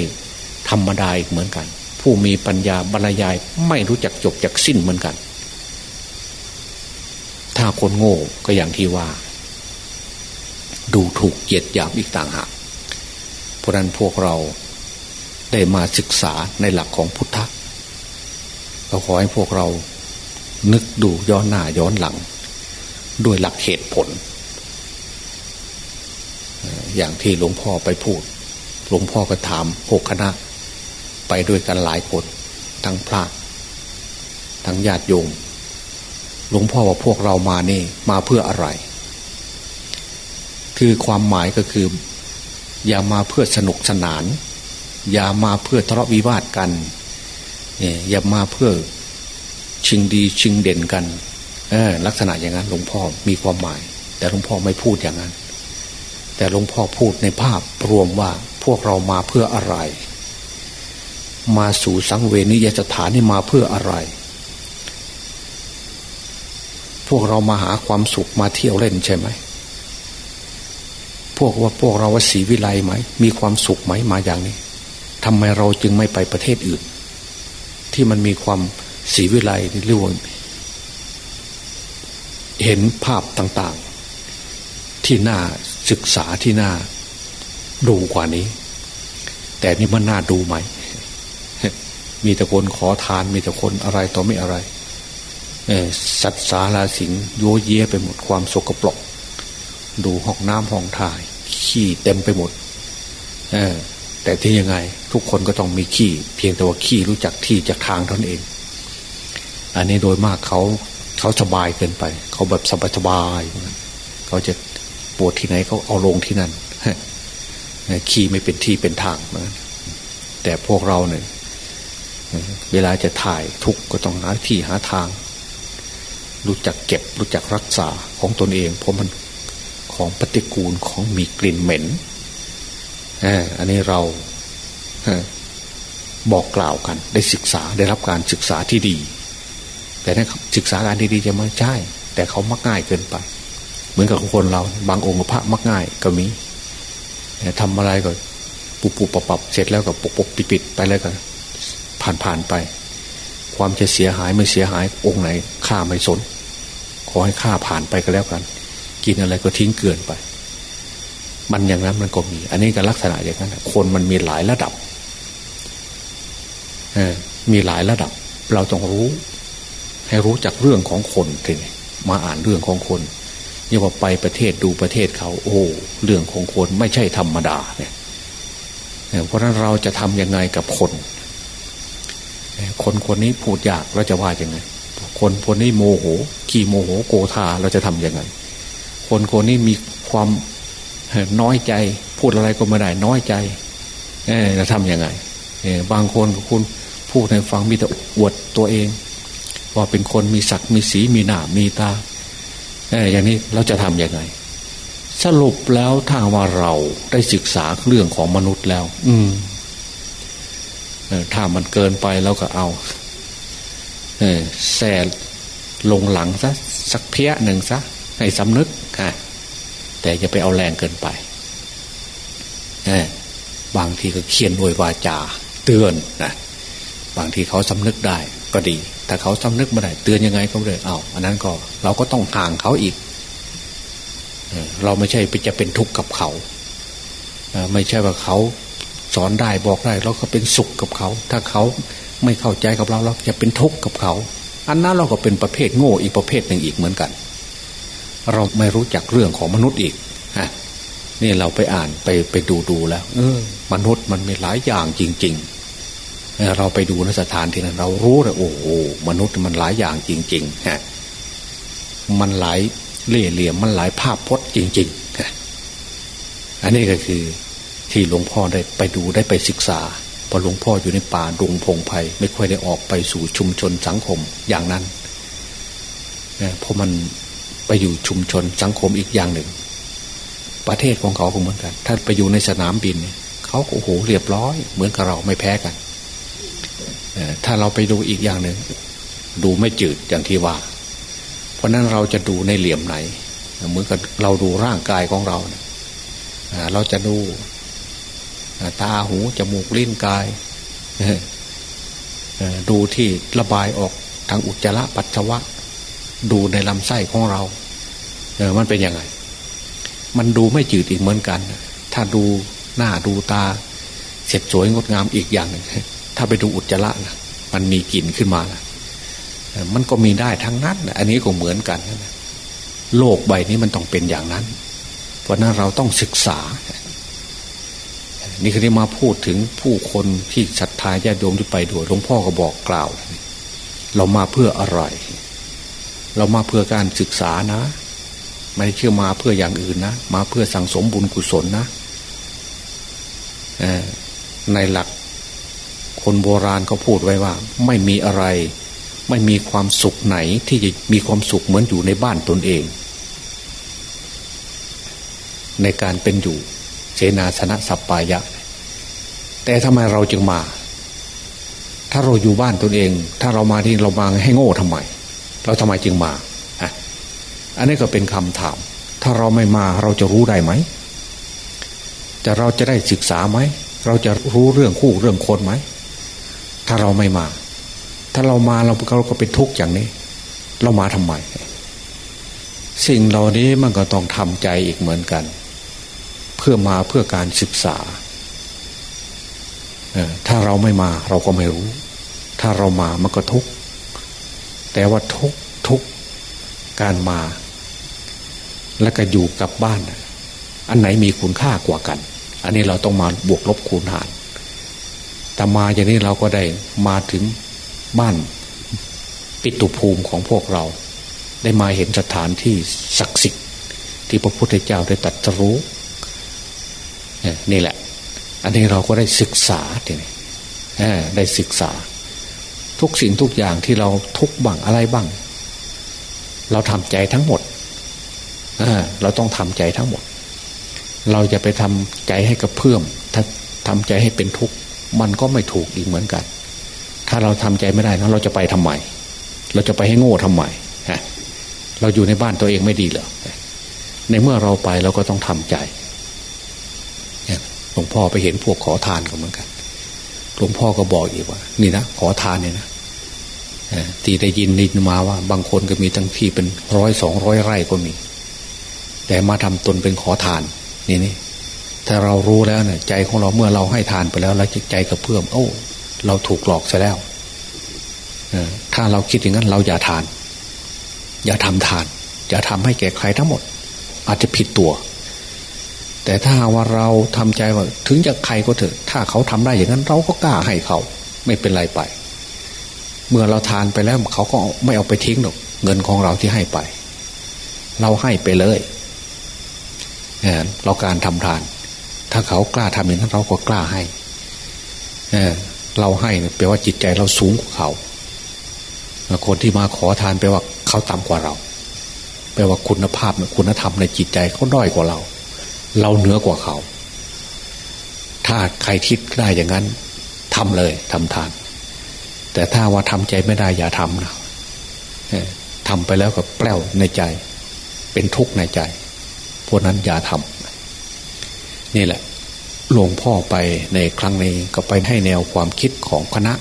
ธรรมดาอีกเหมือนกัน ผู้มีปัญญาบรรยายไม่รู้จักจบจักสิ้นเหมือนกัน ถ้าคนโง่ก็อย่างที่ว่า ดูถูกเกียดหยามอีกต่างหากเพราะนั้นพวกเราได้มาศึกษาในหลักของพุทธะก็ขอให้พวกเรานึกดูย้อนหน้าย้อนหลัง ด้วยหลักเหตุผล อย่างที่หลวงพ่อไปพูด หลวงพ่อก็ถามหกคณะ ไปด้วยกันหลายคน ทั้งพระ ทั้งญาติโยม หลวงพ่อว่าพวกเรามานี่มาเพื่ออะไร คือความหมายก็คือ อย่ามาเพื่อสนุกสนาน อย่ามาเพื่อทะเลาะวิวาทกันอย่ามาเพื่อชิงดีชิงเด่นกันลักษณะอย่างนั้นหลวงพ่อมีความหมาย แต่หลวงพ่อไม่พูดอย่างนั้น แต่หลวงพ่อพูดในภาพรวมว่าพวกเรามาเพื่ออะไร มาสู่สังเวนิยสถานนี่มาเพื่ออะไร พวกเรามาหาความสุขมาเที่ยวเล่นใช่ไหม พวกว่าพวกเราว่าสีวิไลไหม มีความสุขไหมมาอย่างนี้ทำไมเราจึงไม่ไปประเทศอื่น ที่มันมีความสีวิไลหรือว่าเห็นภาพต่างๆ ที่น่าศึกษาที่น่าดูกว่านี้ แต่นี่มันน่าดูไหม มีแต่คนขอทานมีแต่คนอะไรต่อไม่อะไร สัตว์สาราสิงโยเยไปหมดความสกปรกดูห้องน้ำห้องถ่าย ขี้เต็มไปหมดแต่ที่ยังไง ทุกคนก็ต้องมีขี้ เพียงแต่ว่าขี้รู้จักที่จากทางเท่านั้นเอง อันนี้โดยมากเขาเขาสบายเกินไป เขาแบบสบายสบายเขาจะปวดที่ไหนเขาเอาลงที่นั่นขี้ไม่เป็นที่เป็นทางนะแต่พวกเราเนี่ยเวลาจะถ่ายทุกก็ต้องหาที่หาทาง รู้จักเก็บรู้จักรักษาของตนเอง เพราะมันของปฏิกูลของมีกลิ่นเหม็นอันนี้เราบอกกล่าวกัน ได้ศึกษาได้รับการศึกษาที่ดี แต่ถ้าศึกษาการดีๆจะไม่ใช่ แต่เขามักง่ายเกินไป เหมือนกับคนเรา บางองค์พระมักง่ายก็มีทำอะไรก็ปุบปุบปับปับเสร็จแล้วก็ปกปกปิดปิดไปแล้วก็ผ่านผ่านไป ความจะเสียหายไม่เสียหายองค์ไหนข้าไม่สน ขอให้ข้าผ่านไปก็แล้วกัน กินอะไรก็ทิ้งเกินไป มันอย่างนั้นมันก็มี อันนี้ก็ลักษณะอย่างนั้นคนมันมีหลายระดับมีหลายระดับ เราต้องรู้ ให้รู้จักเรื่องของคนทีนี้มาอ่านเรื่องของคนนี่ว่าไปประเทศดูประเทศเขา โอ้เรื่องของคนไม่ใช่ธรรมดาเนี่ยเพราะนั้นเราจะทำยังไงกับคน คนคนนี้พูดยากเราจะว่ายังไง คนคนนี้โมโห ขี่โมโหโกธาเราจะทํำยังไง คนคนนี้มีความน้อยใจ พูดอะไรก็ไม่ได้น้อยใจจะทํำยังไงบางคนคุณพูดในฟังมีแต่อวดตัวเอง ว่าเป็นคนมีศักดิ์มีสีมีหน้ามีตาอย่างนี้เราจะทํำยังไง สรุปแล้วถ้าว่าเราได้ศึกษาเรื่องของมนุษย์แล้ว อืมถ้ามันเกินไปแล้วก็เอา แส่ลงหลังซะสักเพี้ยหนึ่งซะให้สำนึกแต่อย่าไปเอาแรงเกินไปบางทีก็เขียนด้วยวาจา เตือนนะบางทีเขาสำนึกได้ก็ดีแต่เขาสำนึกไม่ได้เตือนยังไงก็ไม่ได้เอาอันนั้นก็เราก็ต้องห่างเขาอีกเราไม่ใช่ไปจะเป็นทุกข์กับเขาไม่ใช่ว่าเขาสอนได้บอกได้เราก็เป็นสุขกับเขา ถ้าเขา ไม่เข้าใจกับเราเราจะเป็นทุกข์กับเขา อันนั้นเราก็เป็นประเภทโง่อีกประเภทหนึ่งอีกเหมือนกัน เราไม่รู้จักเรื่องของมนุษย์อีกฮะนี่เราไปอ่านไปไปดูดูแล้ว เออ มนุษย์มันมีหลายอย่างจริง ๆ เราไปดูนสถานที่นั้น เรารู้เลยโอ้โหมนุษย์มันหลายอย่างจริงๆฮะมันหลายเล่เหลี่ยมมันหลายภาพพจน์จริงๆฮะอันนี้ก็คือที่หลวงพ่อได้ไปดูได้ไปศึกษา พอหลวงพ่ออยู่ในป่าดงพงไพ่ไม่ค่อยได้ออกไปสู่ชุมชนสังคมอย่างนั้นเพราะมันไปอยู่ชุมชนสังคมอีกอย่างหนึ่ง ประเทศของเขาเหมือนกัน ถ้าไปอยู่ในสนามบินเขาโอ้โหเรียบร้อย เหมือนกับเราไม่แพ้กันถ้าเราไปดูอีกอย่างหนึ่งดูไม่จืดอย่างที่ว่า เพราะนั้นเราจะดูในเหลี่ยมไหนเหมือนกับเราดูร่างกายของเรา เราจะดู ตาหูจมูกลิ้นกายดูที่ระบายออกทางอุจจาระปัสสาวะ ดูในลำไส้ของเราเออมันเป็นยังไง มันดูไม่จืดอีกเหมือนกัน ถ้าดูหน้าดูตา เสร็จสวยงดงามอีกอย่างหนึ่งถ้าไปดูอุจจาระนะมันมีกลิ่นขึ้นมานะมันก็มีได้ทั้งนั้นอันนี้ก็เหมือนกันโลกใบนี้มันต้องเป็นอย่างนั้น เพราะนั้นเราต้องศึกษา นี่คือที่มาพูดถึงผู้คนที่ศรัทธาญาติโยมที่ไปด้วยหลวงพ่อก็บอกกล่าว เรามาเพื่ออะไรเรามาเพื่อการศึกษานะ ไม่เชื่อมาเพื่ออย่างอื่นนะ มาเพื่อสังสมบุญกุศลนะในหลักคนโบราณเขาพูดไว้ว่า ไม่มีอะไร ไม่มีความสุขไหนที่จะมีความสุขเหมือนอยู่ในบ้านตนเอง ในการเป็นอยู่ เสนาสนะสัปปายะ แต่ทำไมเราจึงมา ถ้าเราอยู่บ้านตนเอง ถ้าเรามาที่เรามาให้โง่ทำไม เราทำไมจึงมาอะอันนี้ก็เป็นคำถาม ถ้าเราไม่มาเราจะรู้ได้ไหมจะเราจะได้ศึกษาไหม เราจะรู้เรื่องคู่เรื่องคนไหม ถ้าเราไม่มา ถ้าเรามาเราเราก็เป็นทุกข์อย่างนี้ เรามาทำไม สิ่งเหล่านี้มันก็ต้องทำใจอีกเหมือนกัน เพื่อมาเพื่อการศึกษาถ้าเราไม่มาเราก็ไม่รู้ ถ้าเรามามันก็ทุกแต่ว่าทุกทุกการมา แล้วก็อยู่กับบ้าน อันไหนมีคุณค่ากว่ากัน อันนี้เราต้องมาบวกลบคูณหารแต่มาอย่างนี้เราก็ได้มาถึงบ้านปิตุภูมิของพวกเรา ได้มาเห็นสถานที่ศักดิ์สิทธิ์ที่พระพุทธเจ้าได้ตรัสรู้ นี่แหละ อันนี้เราก็ได้ศึกษาทีนี้ได้ศึกษา ทุกสิ่งทุกอย่างที่เราทุกบ้างอะไรบ้าง เราทำใจทั้งหมดเราต้องทำใจทั้งหมด เราจะไปทำใจให้กระเพื่อมถ้าทำใจให้เป็นทุกข์มันก็ไม่ถูกอีกเหมือนกัน ถ้าเราทำใจไม่ได้แล้วเราจะไปทำไม เราจะไปให้โง่ทำไมฮะเราอยู่ในบ้านตัวเองไม่ดีเหรอในเมื่อเราไปเราก็ต้องทำใจ หลวงพ่อไปเห็นพวกขอทานกันเหมือนกัน หลวงพ่อก็บอกอีกว่า นี่นะขอทานเนี่ยนะตีได้ยินนินมาว่า บางคนก็มีทั้งที่เป็นร้อยสองร้อยไร่ก็มี แต่มาทำตนเป็นขอทาน นี่นี่ถ้าเรารู้แล้วเนี่ยใจของเราเมื่อเราให้ทานไปแล้วเราจิตใจกระเพื่อมโอ้เราถูกหลอกซะแล้วถ้าเราคิดอย่างนั้นเราอย่าทาน อย่าทำทาน อย่าทำให้แก่ใครทั้งหมด อาจจะผิดตัว แต่ถ้าว่าเราทำใจว่าถึงจะใครก็เถอะ ถ้าเขาทำได้อย่างนั้นเราก็กล้าให้เขาไม่เป็นไรไป เมื่อเราทานไปแล้วเขาก็ไม่เอาไปทิ้งหรอกเงินของเราที่ให้ไป เราให้ไปเลยเนี่ยเราการทำทาน ถ้าเขากล้าทำอย่างนั้นเราก็กล้าให้เเราให้แปลว่าจิตใจเราสูงกว่าเขา คนที่มาขอทานแปลว่าเขาต่ำกว่าเรา แปลว่าคุณภาพคุณธรรมในจิตใจเขาด้อยกว่าเรา เราเหนือกว่าเขา ถ้าใครคิดได้อย่างนั้นทำเลยทำทาน แต่ถ้าว่าทำใจไม่ได้อย่าทำนะทำไปแล้วก็แปลวในใจ เป็นทุกข์ในใจพวกนั้นอย่าทำนี่แหละหลวงพ่อไปในครั้งนี้ก็ไปให้แนวความคิดของคณะ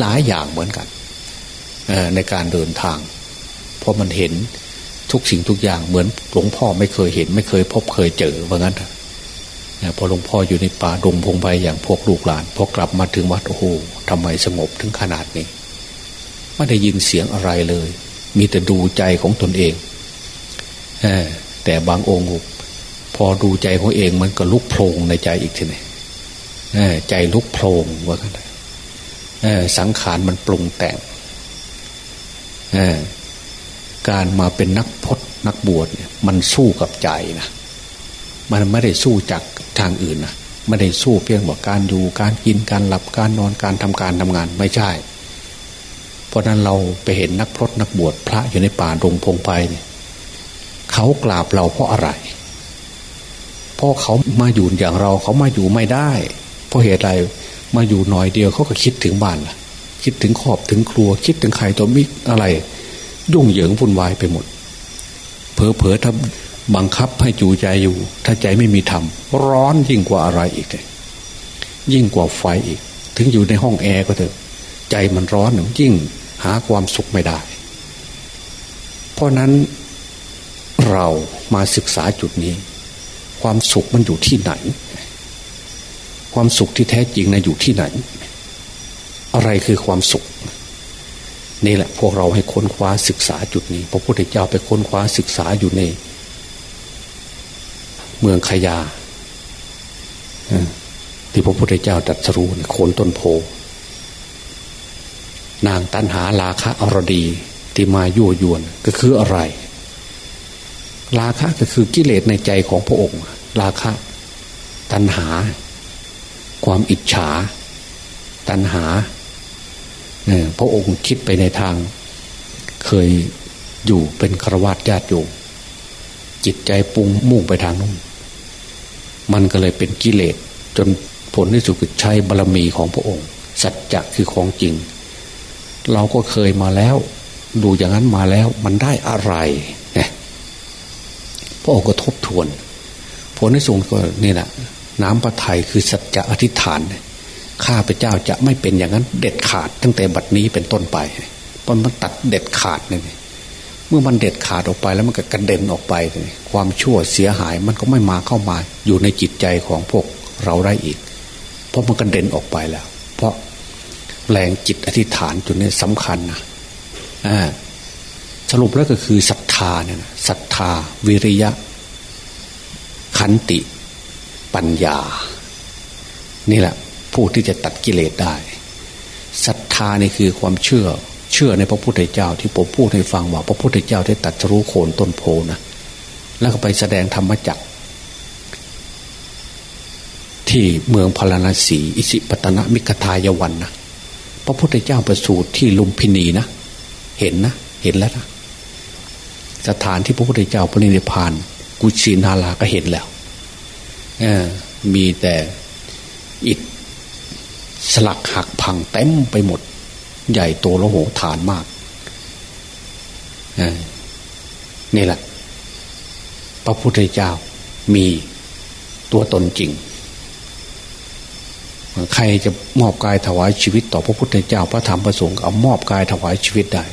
หลายๆอย่างเหมือนกันในการเดินทาง เพราะมันเห็น ทุกสิ่งทุกอย่างเหมือนหลวงพ่อไม่เคยเห็น ไม่เคยพบเคยเจอว่างั้นพอหลวงพ่ออยู่ในป่าดงพงไปอย่างพวกลูกหลานพอกลับมาถึงวัดโอ้โหทำไมสงบถึงขนาดนี้ไม่ได้ยินเสียงอะไรเลย มีแต่ดูใจของตนเองแต่บางองค์พอดูใจของเองมันก็ลุกโพลงในใจอีกทีนี่ใจลุกโพลงว่ากันสังขารมันปรุงแต่ง การมาเป็นนักพจนักบวชเนี่ยมันสู้กับใจนะมันไม่ได้สู้จากทางอื่นนะไม่ได้สู้เพียงว่าการอยู่การกินการหลับการนอนการทำการทำงานไม่ใช่ เพราะนั้นเราไปเห็นนักพรตนักบวชพระอยู่ในป่าดงพงไพ่เนี่ยเขากราบเราเพราะอะไรเพราะเขามาอยู่อย่างเราเขามาอยู่ไม่ได้ เพราะเหตุใดมาอยู่หน่อยเดียวเขาก็คิดถึงบ้านคิดถึงครอบถึงครัว คิดถึงใครตัวมิอะไร ยุ่งเหยิงวุ่นวายไปหมดเผลอๆถ้าบังคับให้จูใจอยู่ ถ้าใจไม่มีธรรมร้อนยิ่งกว่าอะไรอีกเลยยิ่งกว่าไฟอีก ถึงอยู่ในห้องแอร์ก็เถอะ ใจมันร้อนยิ่งหาความสุขไม่ได้ เพราะนั้นเรามาศึกษาจุดนี้ ความสุขมันอยู่ที่ไหน ความสุขที่แท้จริงนะอยู่ที่ไหน อะไรคือความสุข นี่แหละพวกเราให้ค้นคว้าศึกษาจุดนี้ พระพุทธเจ้าไปค้นคว้าศึกษาอยู่ใน เมืองขยาที่พระพุทธเจ้าตรัสรู้โคนต้นโพ นางตันหาลาคะอรดีที่มายั่วยวนก็คืออะไร ราคะก็คือกิเลสในใจของพระองค์ ราคะ ตันหา ความอิจฉา ตันหา พระองค์คิดไปในทาง เคยอยู่เป็นครวญญาติโยมจิตใจปรุงมุ่งไปทางนู้นมันก็เลยเป็นกิเลสจนผลที่สุดคือใช้บารรมีของพระองค์ สัจจะคือของจริง เราก็เคยมาแล้ว ดูอย่างนั้นมาแล้วมันได้อะไรเนี่ยพระองค์ก็ทบทวน ผลที่สุดก็นี่แหละน้ำพระทัยคือสัจจะอธิษฐานเนี่ย ข้าพเจ้าจะไม่เป็นอย่างนั้นเด็ดขาดตั้งแต่บัดนี้เป็นต้นไปเพราะมันตัดเด็ดขาดเนี่ยเมื่อมันเด็ดขาดออกไปแล้วมันก็กระเด็นออกไป ความชั่วเสียหายมันก็ไม่มาเข้ามา อยู่ในจิตใจของพวกเราได้อีก เพราะมันกระเด็นออกไปแล้ว เพราะแรงจิตอธิษฐานจุดนี้สำคัญนะสรุปแล้วก็คือศรัทธาเนี่ยศรัทธา วิริยะ ขันติ ปัญญา นี่แหละ ผู้ที่จะตัดกิเลสได้ศรัทธานี่คือความเชื่อ เชื่อในพระพุทธเจ้า ที่ผมพูดให้ฟังว่าพระพุทธเจ้าได้ตัดรู้โคนต้นโพนะแล้วก็ไปแสดงธรรมจักที่เมืองพาราณสี อิสิปตนะมิกทายวันนะพระพุทธเจ้าประสูติที่ลุมพินีนะเห็นนะเห็นแล้วนะสถานที่พระพุทธเจ้าปรินิพานกุชินาราก็เห็นแล้วมีแต่ สลักหักพังเต็มไปหมด ใหญ่โตโลโหฐานมากนี่แหละ พระพุทธเจ้ามีตัวตนจริง ใครจะมอบกายถวายชีวิต ต่อพระพุทธเจ้าพระธรรมพระสงฆ์เอามอบกายถวายชีวิตได้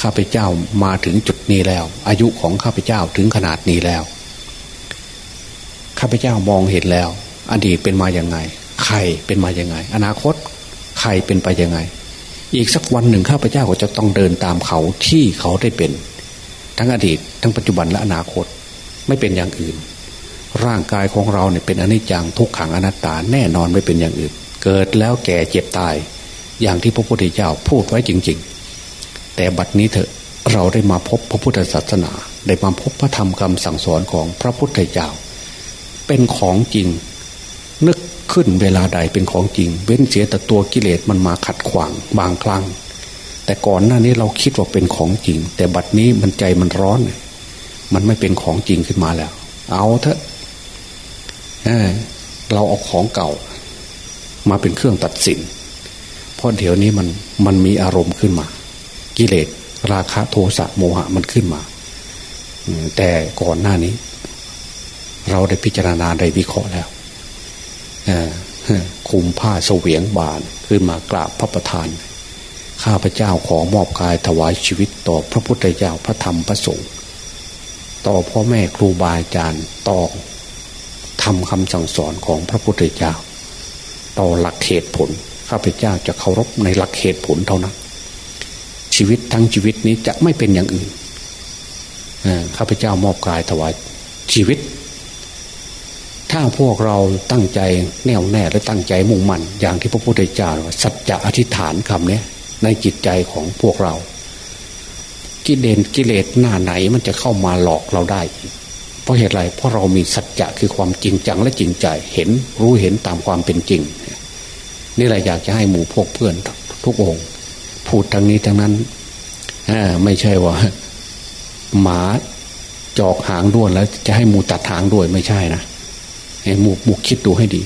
ข้าพเจ้ามาถึงจุดนี้แล้ว อายุของข้าพเจ้าถึงขนาดนี้แล้วข้าพเจ้ามองเห็นแล้ว อดีตเป็นมาอย่างไง ใครเป็นมาอย่างไง อนาคตใครเป็นไปยังไง อีกสักวันหนึ่งข้าพเจ้าก็จะต้องเดินตามเขาที่เขาได้เป็น ทั้งอดีต ทั้งปัจจุบันและอนาคตไม่เป็นอย่างอื่น ร่างกายของเราเนี่ยเป็นอนิจจังทุกขังอนัตตาแน่นอนไม่เป็นอย่างอื่น เกิดแล้วแก่เจ็บตาย อย่างที่พระพุทธเจ้าพูดไว้จริง ๆ แต่บัดนี้เถอะเราได้มาพบพระพุทธศาสนา ได้มาพบพระธรรมคำสั่งสอนของพระพุทธเจ้า เป็นของจริง ขึ้นเวลาใดเป็นของจริง เว้นเสียแต่ตัวกิเลสมันมาขัดขวางบางครั้ง แต่ก่อนหน้านี้เราคิดว่าเป็นของจริง แต่บัดนี้มันใจมันร้อน มันไม่เป็นของจริงขึ้นมาแล้ว เอาเถอะเราเอาของเก่า มาเป็นเครื่องตัดสิน เพราะเดี๋ยวนี้มันมันมีอารมณ์ขึ้นมา กิเลสราคะโทสะโมหะมันขึ้นมา แต่ก่อนหน้านี้ เราได้พิจารณาได้วิเคราะห์แล้ว คุมผ้าเสวียงบานขึ้นมากราบพระประธาน ข้าพเจ้าขอมอบกายถวายชีวิตต่อพระพุทธเจ้าพระธรรมพระสงฆ์ต่อพ่อแม่ครูบาอาจารย์ต่อทำคำสั่งสอนของพระพุทธเจ้า ต่อหลักเหตุผล ข้าพเจ้าจะเคารพในหลักเหตุผลเท่านั้น ชีวิตทั้งชีวิตนี้จะไม่เป็นอย่างอื่นข้าพเจ้ามอบกายถวายชีวิต ถ้าพวกเราตั้งใจแน่วแน่และตั้งใจมุ่งมั่นอย่างที่พระพุทธเจ้าสัจจะอธิษฐานคำนี้ในจิตใจของพวกเรา กิเลสกิเลสหน้าไหนมันจะเข้ามาหลอกเราได้ เพราะเหตุไรเพราะเรามีสัจจะคือความจริงจังและจริงใจเห็นรู้เห็นตามความเป็นจริง นี่แหละอยากจะให้หมู่พวกเพื่อนทุกองพูดทางนี้ทางนั้นไม่ใช่ว่า หมาจอกหางด้วนแล้ว จะให้หมูตัดหางด้วยไม่ใช่นะ ห้หมูหมูคิดดูให้ดี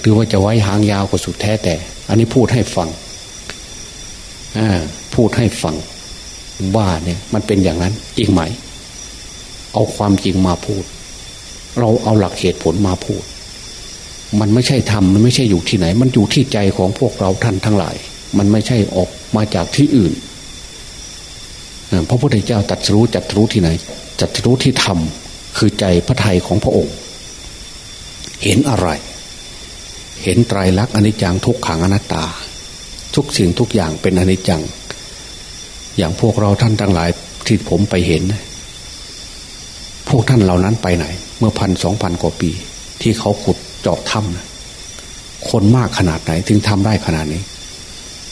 หรือว่าจะไว้หางยาวกว่าสุดแท้แต่ อันนี้พูดให้ฟังพูดให้ฟังว่าเนี่ยมันเป็นอย่างนั้นจริงไหม เอาความจริงมาพูด เราเอาหลักเหตุผลมาพูด มันไม่ใช่ทำมันไม่ใช่อยู่ที่ไหน มันอยู่ที่ใจของพวกเราท่านทั้งหลาย มันไม่ใช่ออกมาจากที่อื่นพระพุทธเจ้าตัดรู้จัดรู้ที่ไหนจัดรู้ที่ธรรมคือใจพระไทยของพระองค์ เห็นอะไร เห็นไตรลักษณ์อนิจจังทุกขังอนัตตา ทุกสิ่งทุกอย่างเป็นอนิจจัง อย่างพวกเราท่านทั้งหลายที่ผมไปเห็น พวกท่านเหล่านั้นไปไหน เมื่อพันสองพันกว่าปี ที่เขาขุดเจาะถ้ำนะคนมากขนาดไหนถึงทำได้ขนาดนี้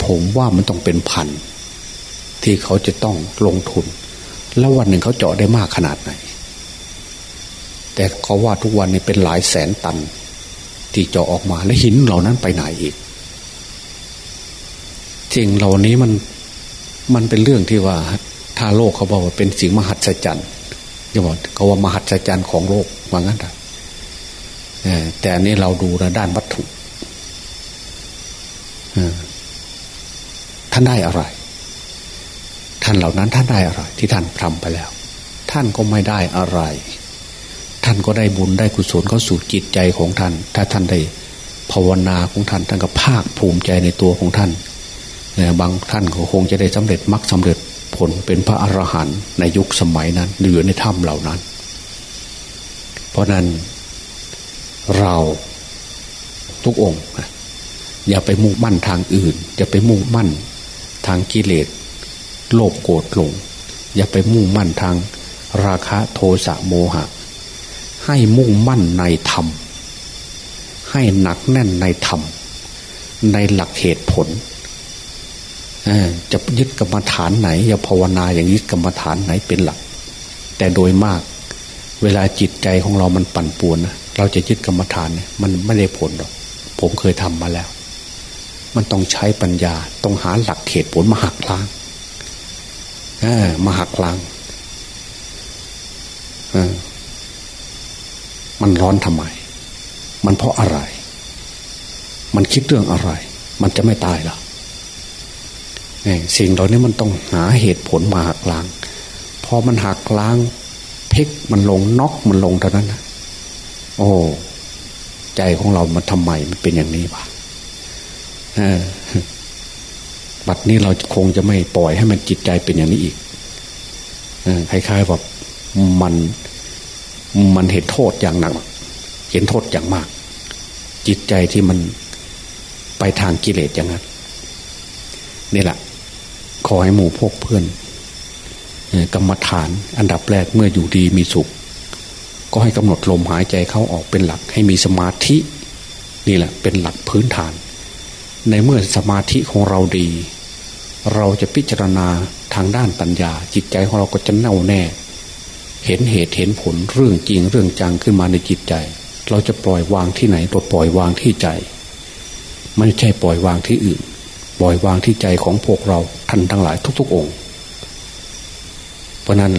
ผมว่ามันต้องเป็นพันที่เขาจะต้องลงทุน แล้ววันหนึ่งเขาเจาะได้มากขนาดไหน แต่เขาว่าทุกวันนี้เป็นหลายแสนตัน ที่เจาะออกมาและหินเหล่านั้นไปไหนอีกจริงเหล่านี้มันมันเป็นเรื่องที่ว่า ถ้าโลกเขาบอกว่าเป็นสิ่งมหัศจรรย์จะบอกเขาว่ามหัศจรรย์ของโลกว่างั้นแต่แต่อันนี้เราดูนะด้านวัตถุท่านได้อะไร ท่านเหล่านั้นท่านได้อะไร ที่ท่านทำไปแล้ว ท่านก็ไม่ได้อะไร ท่านก็ได้บุญได้กุศลเข้าสู่จิตใจของท่าน ถ้าท่านได้ภาวนาของท่านท่านก็ภาคภูมิใจในตัวของท่านบางท่านก็คงจะได้สำเร็จมรรคสาเร็จผลเป็นพระอรหันต์ในยุคสมัยนั้นหลือในถ้ำเหล่านั้น เพราะนั้นเราทุกองค์ อย่าไปมุ่งมั่นทางอื่น อย่าไปมุ่งมั่นทางกิเลสโลภโกรธหลง อย่าไปมุ่งมั่นทางราคะโทสะโมหะ ให้มุ่งมั่นในธรรม ให้หนักแน่นในธรรม ในหลักเหตุผลจะยึดกรรมฐานไหนจะภาวนาอย่างยึดกรรมฐานไหนเป็นหลัก แต่โดยมาก เวลาจิตใจของเรามันปั่นป่วนนะเราจะยึดกรรมฐานเนี่ยมันไม่ได้ผลหรอก ผมเคยทำมาแล้ว มันต้องใช้ปัญญา ต้องหาหลักเหตุผลมาหักล้างมาหักล้าง มันร้อนทำไม มันเพราะอะไร มันคิดเรื่องอะไร มันจะไม่ตายหรอสิ่งเหล่านี้มันต้องหาเหตุผลมาหักล้าง พอมันหักล้างเพกมันลงน็อกมันลงเท่านั้นนะโอ้ใจของเรามันทำไมมันเป็นอย่างนี้วะบัดนี้เราคงจะไม่ปล่อยให้มันจิตใจเป็นอย่างนี้อีกคล้ายๆแบบมัน มันเห็นโทษอย่างหนัก เห็นโทษอย่างมาก จิตใจที่มันไปทางกิเลสอย่างนั้น นี่แหละ ขอให้หมู่พวกเพื่อนกรรมฐานอันดับแรกเมื่ออยู่ดีมีสุข ก็ให้กำหนดลมหายใจเข้าออกเป็นหลัก ให้มีสมาธิ นี่แหละเป็นหลักพื้นฐาน ในเมื่อสมาธิของเราดี เราจะพิจารณาทางด้านปัญญา จิตใจของเราก็จะแน่วแน่ เห็นเหตุเห็นผลเรื่องจริงเรื่องจังขึ้นมาในจิตใจ เราจะปล่อยวางที่ไหนปล่อยวางที่ใจ ไม่ใช่ปล่อยวางที่อื่น ปล่อยวางที่ใจของพวกเราท่านทั้งหลายทุก ๆ องค์ เพราะนั้น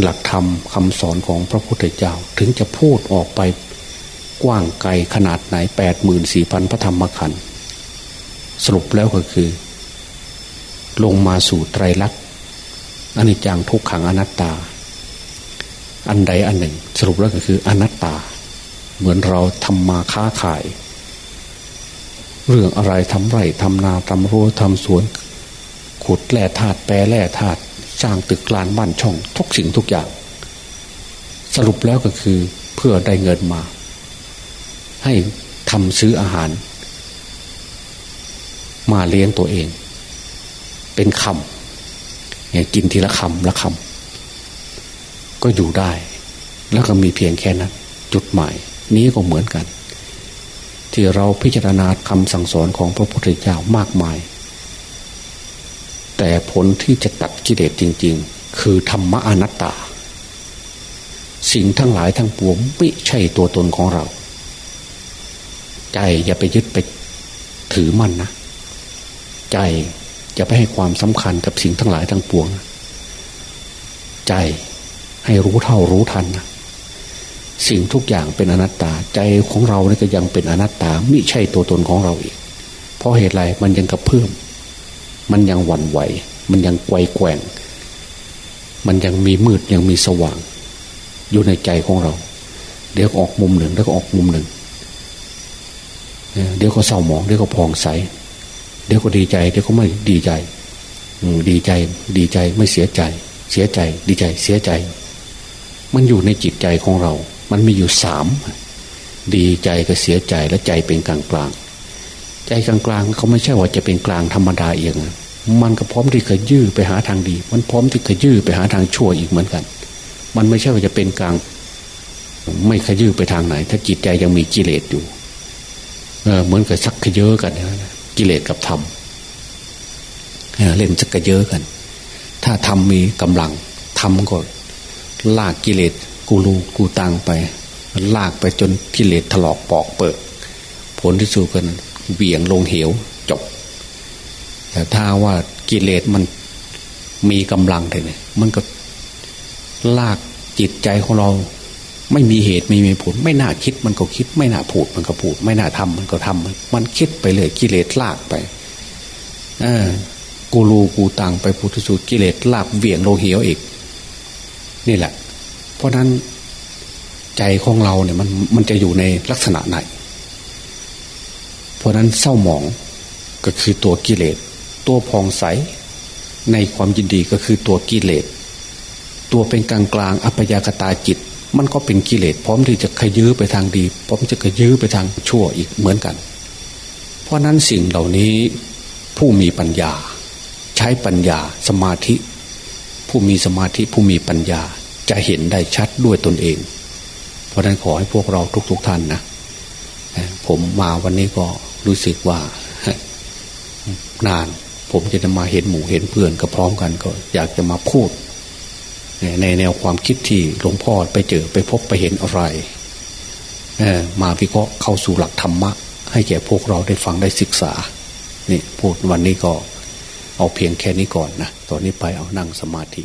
หลักธรรมคำสอนของพระพุทธเจ้าถึงจะพูดออกไปกว้างไกลขนาดไหนแปดหมื่นสี่พันพระธรรมขันธ์สรุปแล้วก็คือ ลงมาสู่ไตรลักษณ์อนิจจังทุกขังอนัตตา อันใดอันหนึ่ง สรุปแล้วก็คืออนัตตา เหมือนเราทำมาค้าขาย เรื่องอะไรทำไรทำนาทำรั้วทำสวน ขุดแร่ธาตุแปรแร่ธาตุสร้างตึกลานบ้านช่อง ทุกสิ่งทุกอย่าง สรุปแล้วก็คือเพื่อได้เงินมา ให้ทำซื้ออาหาร มาเลี้ยงตัวเอง เป็นคำเนี่ยกินทีละคำละคำ ก็อยู่ได้ แล้วก็มีเพียงแค่นั้น จุดหมายนี้ก็เหมือนกัน ที่เราพิจารณาคำสั่งสอนของพระพุทธเจ้ามากมาย แต่ผลที่จะตัดกิเลสจริง ๆ คือธรรมะอนัตตา สิ่งทั้งหลายทั้งปวงไม่ใช่ตัวตนของเรา ใจอย่าไปยึดไปถือมั่นนะ ใจอย่าไปให้ความสำคัญกับสิ่งทั้งหลายทั้งปวง ใจ ให้รู้เท่ารู้ทันนะสิ่งทุกอย่างเป็นอนัตตาใจของเราเนี่ยก็ยังเป็นอนัตตาไม่ใช่ตัวตนของเราอีก เพราะเหตุไรมันยังกระเพื่อมมันยังหวั่นไหว มันยังไกวแกว่ง มันยังมีมืดยังมีสว่าง อยู่ในใจของเรา เดี๋ยวออกมุมหนึ่ง แล้วก็ออกมุมหนึ่งเดี๋ยวก็เศร้าหมองเดี๋ยวก็พองใส เดี๋ยวก็ดีใจเดี๋ยวก็ไม่ดีใจดีใจ ดีใจไม่เสียใจ เสียใจ ดีใจ เสียใจ มันอยู่ในจิตใจของเรา มันมีอยู่สามดีใจกับเสียใจและใจเป็นกลางกลางใจกลางกลางเขาไม่ใช่ว่าจะเป็นกลางธรรมดาเองมันก็พร้อมที่จะยื้อไปหาทางดี มันพร้อมที่จะยื้อไปหาทางชั่วอีกเหมือนกัน มันไม่ใช่ว่าจะเป็นกลาง ไม่ขยื้อไปทางไหน ถ้าจิตใจยังมีกิเลสอยู่เออเหมือนกับชักขยเยอะกันนะกิเลสกับธรรมเล่นชักขยเยอะกัน ถ้าธรรมมีกำลังธรรมก็ ลากกิเลสกูรูกูตังไป ลากไปจนกิเลสถลอกปอกเปิดผลที่สุดกันเบี่ยงลงเหวจบ แต่ถ้าว่ากิเลสมันมีกำลังเลยมันก็ลากจิตใจของเรา ไม่มีเหตุไม่มีผล ไม่น่าคิดมันก็คิด ไม่น่าพูดมันก็พูด ไม่น่าทำมันก็ทำมันคิดไปเลยกิเลสลากไป เออกูรูกูตังไปพุทธสูตรกิเลสลากเบี่ยงลงเหวอีก นี่แหละ เพราะนั้นใจของเราเนี่ยมันมันจะอยู่ในลักษณะไหน เพราะนั้นเศร้าหมองก็คือตัวกิเลส ตัวพองใส ในความยินดีก็คือตัวกิเลส ตัวเป็นกลางกลางอัปยากตาจิต มันก็เป็นกิเลสพร้อมที่จะขยื้อไปทางดี พร้อมจะขยื้อไปทางชั่วอีกเหมือนกัน เพราะนั้นสิ่งเหล่านี้ผู้มีปัญญา ใช้ปัญญาสมาธิ ผู้มีสมาธิผู้มีปัญญาจะเห็นได้ชัดด้วยตนเอง เพราะนั้นขอให้พวกเราทุกๆทท่านนะผมมาวันนี้ก็รู้สึกว่า นาน ผมจะมาเห็นหมู่เห็นเพื่อนก็พร้อมกันก็อยากจะมาพูด ในแนวความคิดที่หลวงพ่อไปเจอไปพบไปเห็นอะไรมาพิเคราะห์เข้าสู่หลักธรรมะ ให้แก่พวกเราได้ฟังได้ศึกษา นี่พูดวันนี้ก็เอาเพียงแค่นี้ก่อนนะ ตอนนี้ไปเอานั่งสมาธิ